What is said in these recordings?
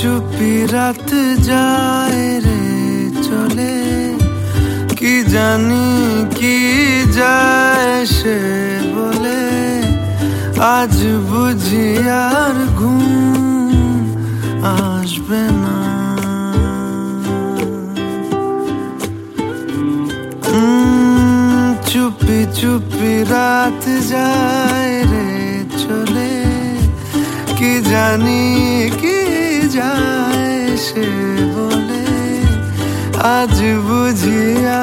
চুপি রাত যায় রে, চলে। কি জানি কি যায় সে বলে। আজ বুঝি আর ঘুম আসবে না। চুপি চুপি রাত যায় রে, চলে। কি জানি কি যায় সে বলে আজ বুঝি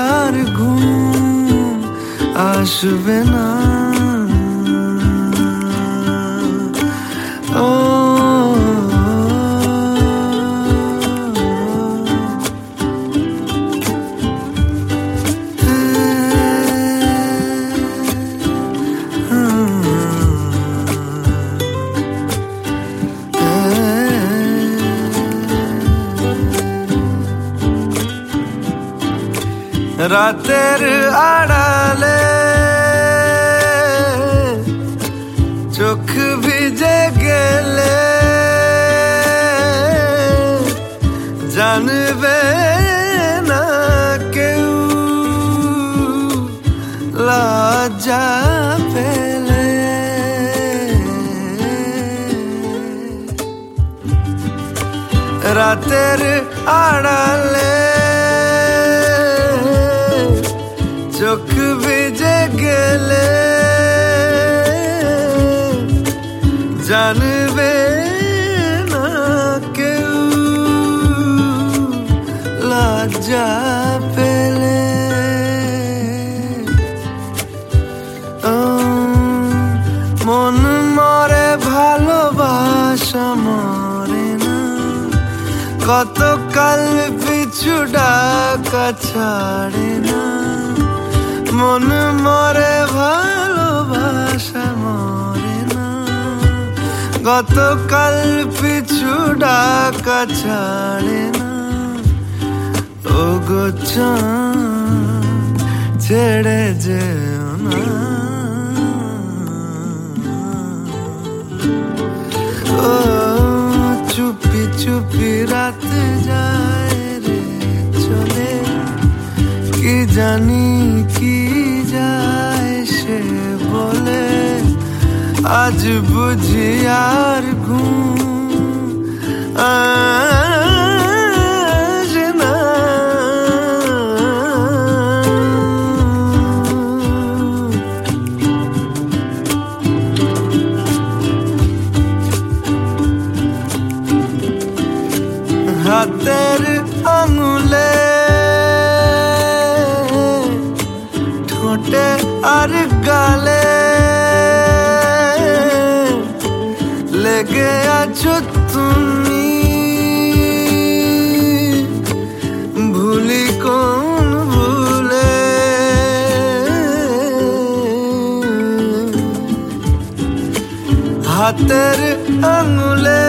আর ঘুম আসবে না। রাতের আড়ালে চোখ ভিজে গেলে জানবে না কেউ লজ্জা পেলে। রাতের আড়ালে না। কতকাল পিছু ডাকা না। মন মরে ভালোবাসা মরে না। গতকাল পিছু ডাকা ছাড়ে না। ও গো ছেড়ে যেও ও, চুপি চুপি রাত যায় রে, চলে। কি জানি কি যায় সে বলে। আজ বুঝি আর ঘুম আসে হাতের আঙুলে। ঠোঁটে আর গালে। লেগে আছো তুমি। ভুলি কোন ভুলে। হাতের আঙুলে।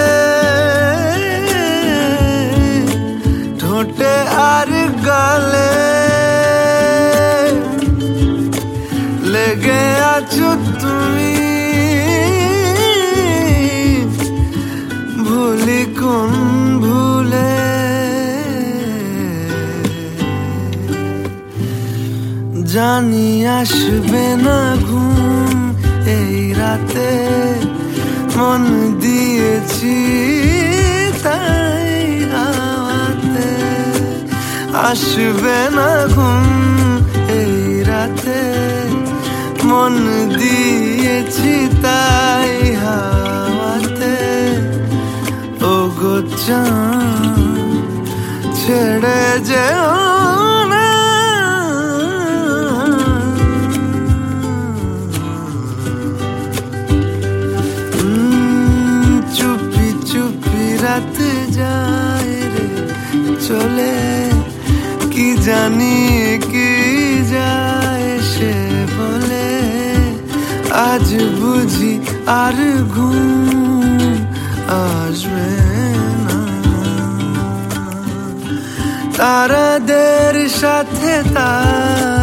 গালে লেগে আছো তুমি ভুলি কোন ভুলে জানি আসবে না ঘুম এই রাতে মন দিয়েছি আসবে না ঘুম এই রাতে। মন দিয়েছি তাই আজ বুঝি আর ঘুম আসবে না। তারাদের সাথে তারা